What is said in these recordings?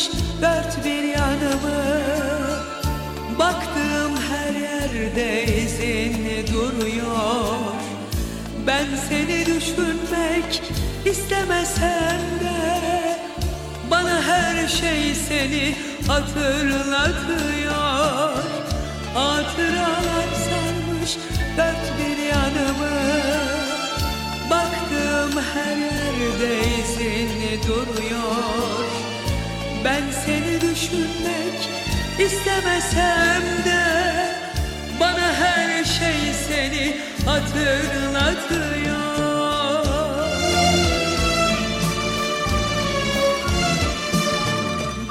sarmış dört bir yanımı. Baktığım her yerde izin duruyor. Ben seni düşünmek istemesem de Bana her şey seni hatırlatıyor. Hatıralar sarmış dört bir yanımı. Seni düşünmek istemesem de Bana her şey seni hatırlatıyor.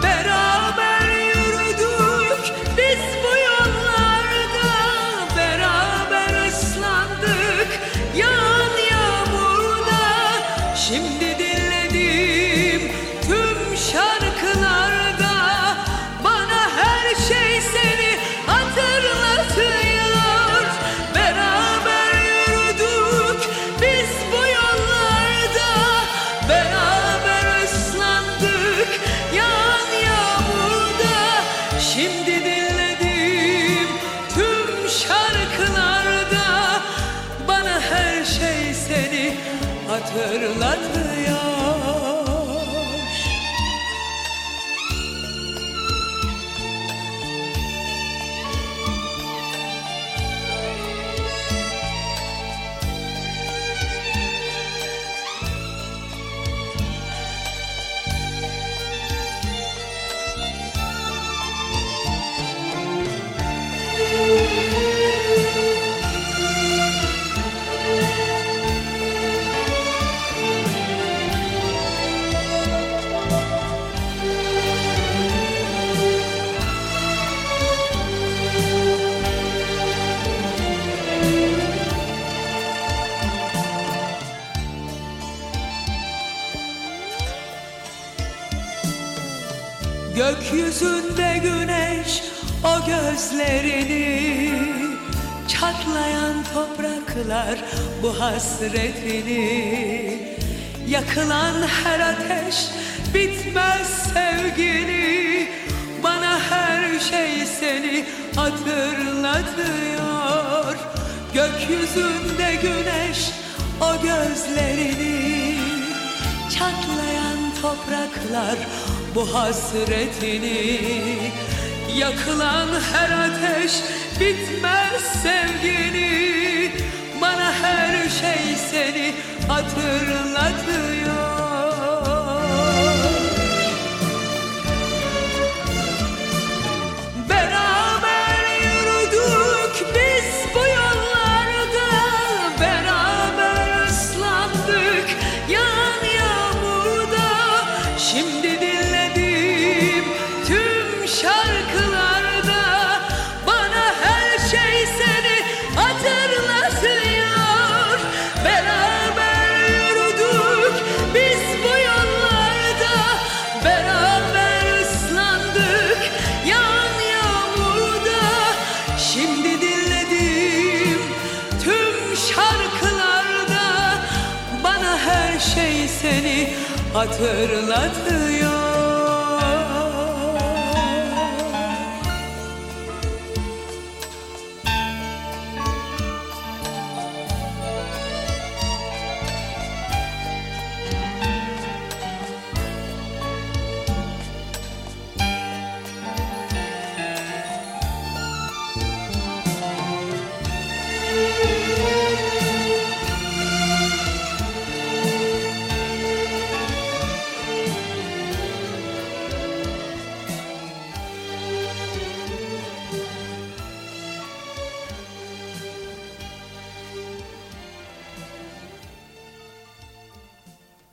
Beraber yürüdük biz bu yollarda Beraber ıslandık yağan yağmurda. Şimdi hatırlatıyor Gökyüzünde güneş o gözlerini Çatlayan topraklar bu hasretini Yakılan her ateş bitmez sevgini Bana her şey seni hatırlatıyor. Gökyüzünde güneş o gözlerini Çatlayan topraklar bu hasretini. Yakılan her ateş bitmez sevgini. Bana her şey seni hatırlatıyor. Beraber hatırlatıyor